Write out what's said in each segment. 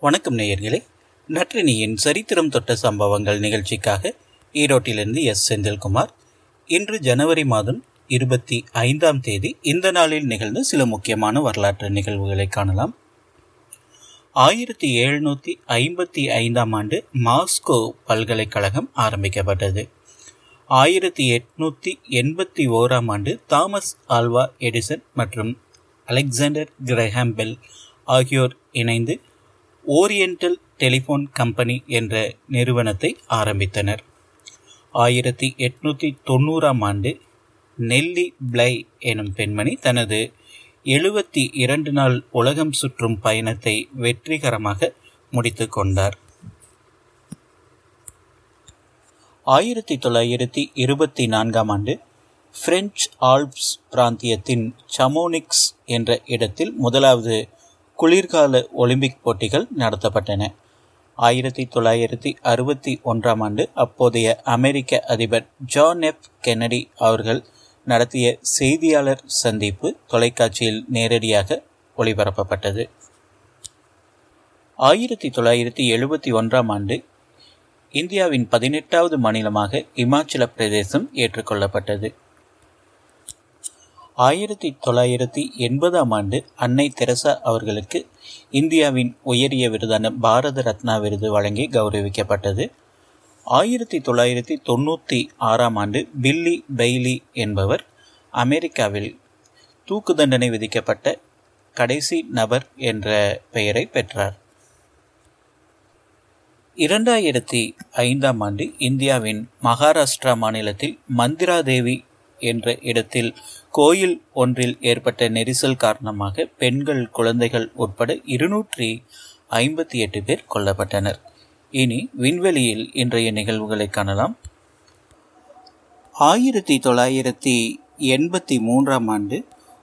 வணக்கம் நேயர்களே. நற்றினியின் சரித்திரம் தொட்ட சம்பவங்கள் நிகழ்ச்சிக்காக ஈரோட்டிலிருந்து எஸ். செந்தில்குமார். இன்று ஜனவரி மாதம் இருபத்தி ஐந்தாம் தேதி இந்த நாளில் நிகழ்ந்த சில முக்கியமான வரலாற்று நிகழ்வுகளை காணலாம். ஆயிரத்தி எழுநூற்றி ஐம்பத்தி ஐந்தாம் ஆண்டு மாஸ்கோ பல்கலைக்கழகம் ஆரம்பிக்கப்பட்டது. ஆயிரத்தி எட்நூற்றி எண்பத்தி ஓராம் ஆண்டு தாமஸ் ஆல்வா எடிசன் மற்றும் அலெக்சாண்டர் கிரஹாம்பெல் ஆகியோர் இணைந்து ஓரியண்டல் டெலிஃபோன் கம்பெனி என்ற நிறுவனத்தை ஆரம்பித்தனர். ஆயிரத்தி எட்நூற்றி தொண்ணூறாம் ஆண்டு நெல்லி பிளை எனும் பெண்மணி தனது எழுபத்தி இரண்டு நாள் உலகம் சுற்றும் பயணத்தை வெற்றிகரமாக முடித்து கொண்டார். ஆயிரத்தி தொள்ளாயிரத்தி இருபத்தி நான்காம் ஆண்டு பிரெஞ்சு ஆல்ப்ஸ் பிராந்தியத்தின் சமோனிக்ஸ் என்ற இடத்தில் முதலாவது குளிர்கால ஒலிம்பிக் போட்டிகள் நடத்தப்பட்டன. ஆயிரத்தி தொள்ளாயிரத்தி அறுபத்தி ஒன்றாம் ஆண்டு அப்போதைய அமெரிக்க அதிபர் ஜான் எஃப். கென்னடி அவர்கள் நடத்திய செய்தியாளர் சந்திப்பு தொலைக்காட்சியில் நேரடியாக ஒளிபரப்பப்பட்டது. ஆயிரத்தி தொள்ளாயிரத்தி எழுபத்தி ஒன்றாம் ஆண்டு இந்தியாவின் பதினெட்டாவது மாநிலமாக இமாச்சல பிரதேசம் ஏற்றுக்கொள்ளப்பட்டது. ஆயிரத்தி தொள்ளாயிரத்தி எண்பதாம் ஆண்டு அன்னை தெரசா அவர்களுக்கு இந்தியாவின் உயரிய விருதான பாரத ரத்னா விருது வழங்கி கௌரவிக்கப்பட்டது. ஆயிரத்தி தொள்ளாயிரத்தி தொண்ணூற்றி ஆறாம் ஆண்டு பில்லி பெய்லி என்பவர் அமெரிக்காவில் தூக்கு தண்டனை விதிக்கப்பட்ட கடைசி நபர் என்ற பெயரை பெற்றார். இரண்டாயிரத்தி ஐந்தாம் ஆண்டு இந்தியாவின் மகாராஷ்டிரா மாநிலத்தில் மந்திராதேவி என்ற இடத்தில். கோயில் ஒன்றில் ஏற்பட்ட நெரிசல் காரணமாக பெண்கள் குழந்தைகள் உட்பட இருநூற்றி ஐம்பத்தி எட்டு பேர் கொல்லப்பட்டனர். இனி விண்வெளியில் இன்றைய நிகழ்வுகளை காணலாம். ஆயிரத்தி தொள்ளாயிரத்தி எண்பத்தி மூன்றாம் ஆண்டு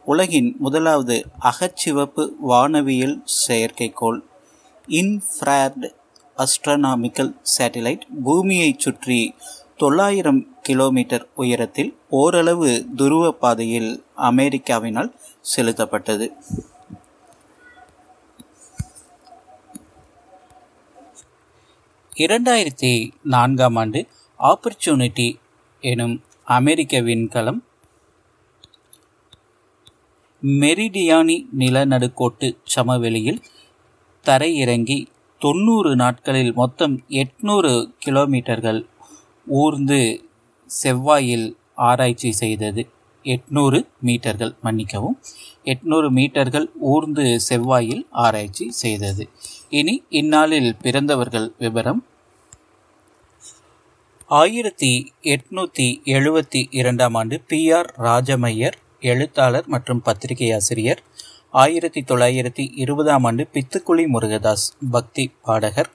உலகின் முதலாவது அகச்சிவப்பு வானவியல் செயற்கைக்கோள் இன்ஃப்ராட் அஸ்ட்ரானாமிக்கல் சேட்டிலைட் பூமியை சுற்றி தொள்ளாயிரம் கிலோமீட்டர் உயரத்தில் ஓரளவு துருவ பாதையில் அமெரிக்காவினால் செலுத்தப்பட்டது. இரண்டாயிரத்தி நான்காம் ஆண்டு ஆப்பர்ச்சுனிட்டி எனும் அமெரிக்க விண்கலம் மெரிடியானி நிலநடுக்கோட்டு சமவெளியில் தரையிறங்கி தொண்ணூறு நாட்களில் மொத்தம் எட்நூறு கிலோமீட்டர்கள் ஊர்ந்து செவ்வாயில் ஆராய்ச்சி செய்தது. எட்நூறு மீட்டர்கள் மன்னிக்கவும். எட்நூறு மீட்டர்கள் ஊர்ந்து செவ்வாயில் ஆராய்ச்சி செய்தது. இனி இந்நாளில் பிறந்தவர்கள் விவரம் ஆயிரத்தி எட்நூத்தி எழுபத்தி இரண்டாம் ஆண்டு பி ஆர் ராஜமையர் எழுத்தாளர் மற்றும் பத்திரிகை ஆசிரியர். ஆயிரத்தி தொள்ளாயிரத்தி இருபதாம் ஆண்டு பித்துக்குழி முருகதாஸ் பக்தி பாடகர்.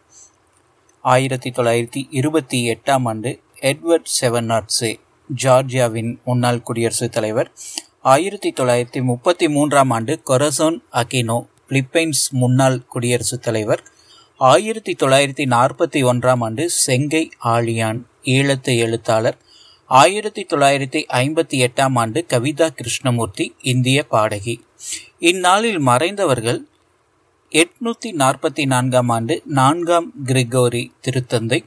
ஆயிரத்தி தொள்ளாயிரத்தி இருபத்தி எட்டாம் ஆண்டு எட்வர்ட் செவன்நாட்ஸே ஜார்ஜியாவின் முன்னாள் குடியரசுத் தலைவர். ஆயிரத்தி தொள்ளாயிரத்தி முப்பத்தி மூன்றாம் ஆண்டு கொரசோன் அகினோ பிலிப்பைன்ஸ் முன்னாள் குடியரசுத் தலைவர். ஆயிரத்தி தொள்ளாயிரத்தி நாற்பத்தி ஒன்றாம் ஆண்டு செங்கை ஆழியான் ஈழத்து எழுத்தாளர். ஆயிரத்தி தொள்ளாயிரத்தி ஐம்பத்தி எட்டாம் ஆண்டு கவிதா கிருஷ்ணமூர்த்தி இந்திய பாடகி. இந்நாளில் மறைந்தவர்கள் எட்நூத்தி நாற்பத்தி நான்காம் ஆண்டு நான்காம் கிரிகோரி திருத்தந்தை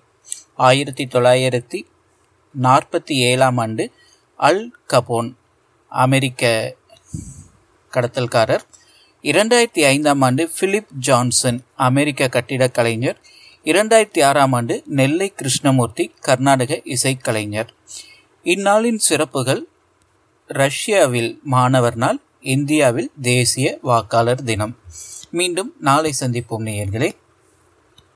ஆயிரத்தி தொள்ளாயிரத்தி நாற்பத்தி ஏழாம் ஆண்டு அல் கபோன் அமெரிக்க கடத்தல்காரர். இரண்டாயிரத்தி ஐந்தாம் ஆண்டு பிலிப் ஜான்சன் அமெரிக்க கட்டிடக் கலைஞர். இரண்டாயிரத்தி ஆறாம் ஆண்டு நெல்லை கிருஷ்ணமூர்த்தி கர்நாடக இசைக்கலைஞர். இந்நாளின் சிறப்புகள் ரஷ்யாவில் மாணவர் நாள் இந்தியாவில் தேசிய வாக்காளர் தினம். மீண்டும் நாளை சந்திப்போம் நேயர்களே.